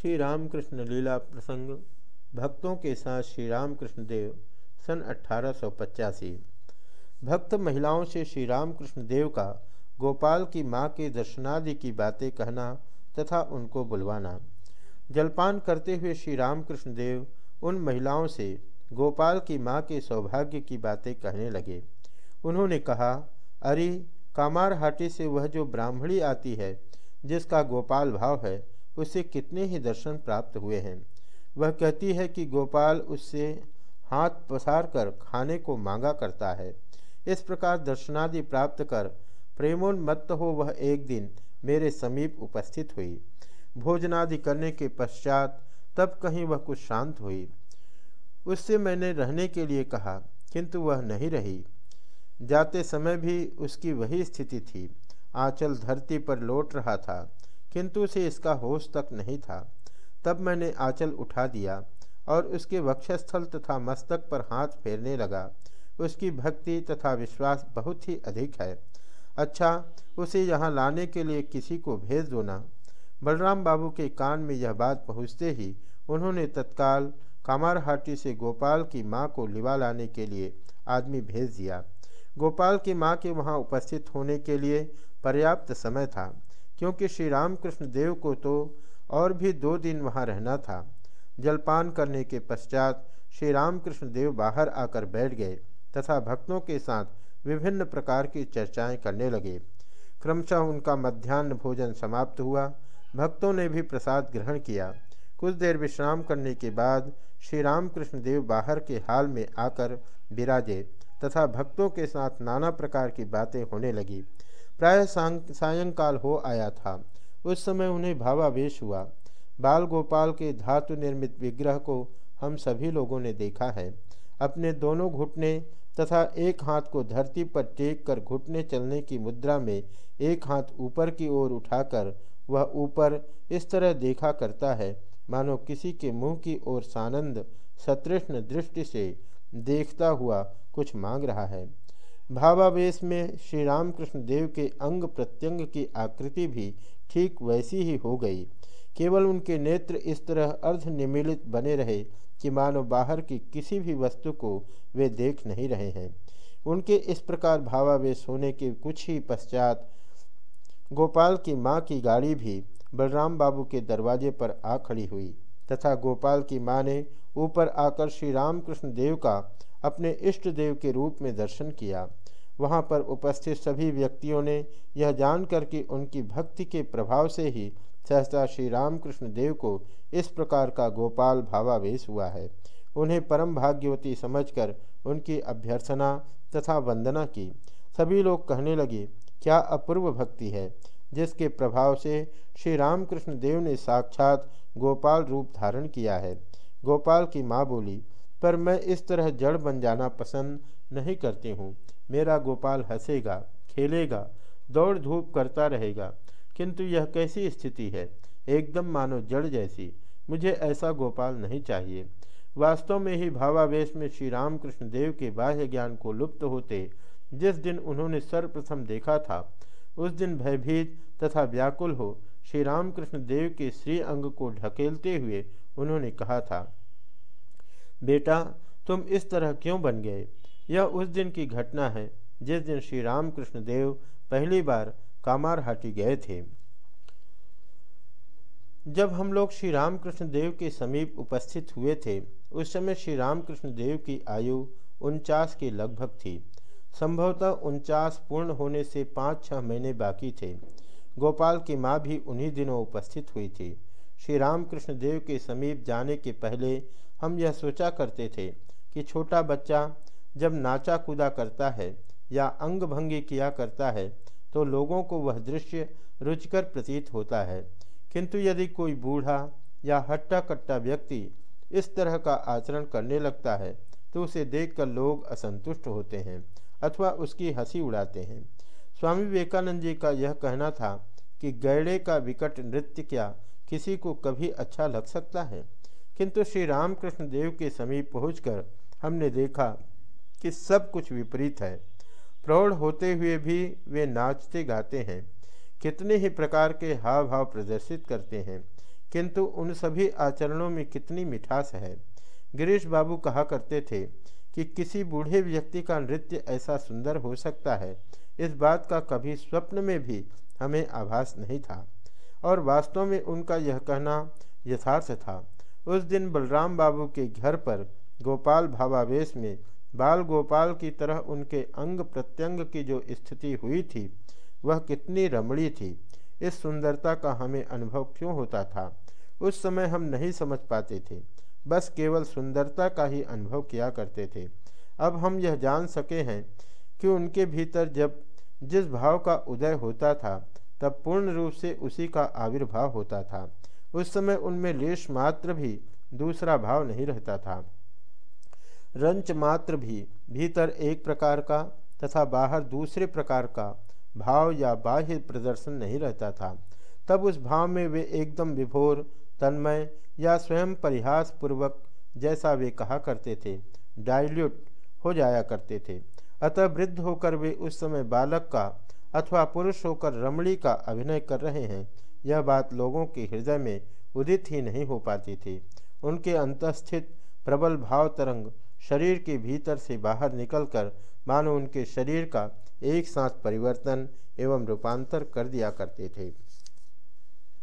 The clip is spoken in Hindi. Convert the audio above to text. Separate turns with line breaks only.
श्री रामकृष्ण लीला प्रसंग, भक्तों के साथ श्री रामकृष्ण देव सन अठारह सौ पचासी। भक्त महिलाओं से श्री रामकृष्ण देव का गोपाल की माँ के दर्शनादि की बातें कहना तथा उनको बुलवाना। जलपान करते हुए श्री रामकृष्ण देव उन महिलाओं से गोपाल की माँ के सौभाग्य की बातें कहने लगे। उन्होंने कहा, अरे, कामारहाटी से वह जो ब्राह्मणी आती है, जिसका गोपाल भाव है उससे कितने ही दर्शन प्राप्त हुए हैं। वह कहती है कि गोपाल उससे हाथ पसार कर खाने को मांगा करता है। इस प्रकार दर्शनादि प्राप्त कर प्रेमोन्मत्त हो वह एक दिन मेरे समीप उपस्थित हुई। भोजनादि करने के पश्चात तब कहीं वह कुछ शांत हुई। उससे मैंने रहने के लिए कहा, किंतु वह नहीं रही। जाते समय भी उसकी वही स्थिति थी। आंचल धरती पर लौट रहा था। किंतु उसे इसका होश तक नहीं था। तब मैंने आंचल उठा दिया और उसके वक्षस्थल तथा मस्तक पर हाथ फेरने लगा। उसकी भक्ति तथा विश्वास बहुत ही अधिक है। अच्छा उसे यहाँ लाने के लिए किसी को भेज दो ना। बलराम बाबू के कान में यह बात पहुँचते ही उन्होंने तत्काल कामारहाटी से गोपाल की माँ को लिवा लाने के लिए आदमी भेज दिया। गोपाल की माँ के वहाँ उपस्थित होने के लिए पर्याप्त समय था। क्योंकि श्री रामकृष्ण देव को तो और भी दो दिन वहाँ रहना था। जलपान करने के पश्चात श्री रामकृष्ण देव बाहर आकर बैठ गए तथा भक्तों के साथ विभिन्न प्रकार की चर्चाएँ करने लगे। क्रमशः उनका मध्यान्ह भोजन समाप्त हुआ। भक्तों ने भी प्रसाद ग्रहण किया। कुछ देर विश्राम करने के बाद श्री रामकृष्ण देव बाहर के हाल में आकर विराजे तथा भक्तों के साथ नाना प्रकार की बातें होने लगी। प्राय सायंकाल हो आया था। उस समय उन्हें भावावेश हुआ। बाल गोपाल के धातु निर्मित विग्रह को हम सभी लोगों ने देखा है। अपने दोनों घुटने तथा एक हाथ को धरती पर टेक कर घुटने चलने की मुद्रा में एक हाथ ऊपर की ओर उठाकर वह ऊपर इस तरह देखा करता है, मानो किसी के मुँह की ओर सानंद सतृष्ण दृष्टि से देखता हुआ कुछ मांग रहा है। भावावेश में श्री रामकृष्ण देव के अंग प्रत्यंग की आकृति भी ठीक वैसी ही हो गई। केवल उनके नेत्र इस तरह अर्ध निमिलित बने रहे कि मानो बाहर की किसी भी वस्तु को वे देख नहीं रहे हैं। उनके इस प्रकार भावावेश होने के कुछ ही पश्चात गोपाल की माँ की गाड़ी भी बलराम बाबू के दरवाजे पर आ खड़ी हुई तथा गोपाल की माँ ने ऊपर आकर श्री रामकृष्ण देव का अपने इष्ट देव के रूप में दर्शन किया। वहाँ पर उपस्थित सभी व्यक्तियों ने यह जानकर कि उनकी भक्ति के प्रभाव से ही सहसा श्री रामकृष्ण देव को इस प्रकार का गोपाल भावावेश हुआ है। उन्हें परम भाग्यवती समझकर उनकी अभ्यर्थना तथा वंदना की। सभी लोग कहने लगे, क्या अपूर्व भक्ति है, जिसके प्रभाव से श्री रामकृष्ण देव ने साक्षात गोपाल रूप धारण किया है? गोपाल की माँ बोली पर मैं इस तरह जड़ बन जाना पसंद नहीं करती हूँ। मेरा गोपाल हंसेगा, खेलेगा, दौड़ धूप करता रहेगा, किंतु यह कैसी स्थिति है? एकदम मानो जड़ जैसी। मुझे ऐसा गोपाल नहीं चाहिए। वास्तव में ही भावावेश में श्री रामकृष्ण देव के बाह्य ज्ञान को लुप्त होते जिस दिन उन्होंने सर्वप्रथम देखा था, उस दिन भयभीत तथा व्याकुल हो श्री रामकृष्ण देव के श्री अंग को ढकेलते हुए उन्होंने कहा था बेटा, तुम इस तरह क्यों बन गए? यह उस दिन की घटना है, जिस दिन श्री रामकृष्ण देव पहली बार कामारहाटी गए थे। जब हम लोग श्री रामकृष्ण देव के समीप उपस्थित हुए थे, उस समय श्री रामकृष्ण देव की आयु उनचास के लगभग थी। संभवतः उनचास पूर्ण होने से पाँच छः महीने बाकी थे। गोपाल की माँ भी उन्हीं दिनों उपस्थित हुई थी। श्री रामकृष्ण देव के समीप जाने के पहले हम यह सोचा करते थे कि छोटा बच्चा जब नाचा कूदा करता है या अंग भंगी किया करता है तो लोगों को वह दृश्य रुचकर प्रतीत होता है। किंतु यदि कोई बूढ़ा या हट्टा कट्टा व्यक्ति इस तरह का आचरण करने लगता है तो उसे देखकर लोग असंतुष्ट होते हैं अथवा उसकी हँसी उड़ाते हैं। स्वामी विवेकानंद जी का यह कहना था कि गैड़े का विकट नृत्य क्या किसी को कभी अच्छा लग सकता है। किंतु श्री रामकृष्ण देव के समीप पहुंचकर हमने देखा कि सब कुछ विपरीत है। प्रौढ़ होते हुए भी वे नाचते गाते हैं, कितने ही प्रकार के हाव भाव प्रदर्शित करते हैं, किंतु उन सभी आचरणों में कितनी मिठास है। गिरीश बाबू कहा करते थे कि किसी बूढ़े व्यक्ति का नृत्य ऐसा सुंदर हो सकता है, इस बात का कभी स्वप्न में भी हमें आभास नहीं था। और वास्तव में उनका यह कहना यथार्थ था। उस दिन बलराम बाबू के घर पर गोपाल भावावेश में बाल गोपाल की तरह उनके अंग प्रत्यंग की जो स्थिति हुई थी, वह कितनी रमणी थी। इस सुंदरता का हमें अनुभव क्यों होता था, उस समय हम नहीं समझ पाते थे। बस केवल सुंदरता का ही अनुभव किया करते थे। अब हम यह जान सके हैं कि उनके भीतर जब जिस भाव का उदय होता था तब पूर्ण रूप से उसी का आविर्भाव होता था। उस समय उनमें लेश मात्र भी दूसरा भाव नहीं रहता था। रंच मात्र भी भीतर एक प्रकार का तथा बाहर दूसरे प्रकार का भाव या बाह्य प्रदर्शन नहीं रहता था। तब उस भाव में वे एकदम विभोर, तन्मय या स्वयं परिहास पूर्वक जैसा वे कहा करते थे डाइल्यूट हो जाया करते थे। अतः वृद्ध होकर वे उस समय बालक का अथवा पुरुष होकर रमणी का अभिनय कर रहे हैं, यह बात लोगों के हृदय में उदित ही नहीं हो पाती थी। उनके अंतस्थित प्रबल भाव तरंग शरीर के भीतर से बाहर निकलकर मानो उनके शरीर का एक साथ परिवर्तन एवं रूपांतर कर दिया करते थे।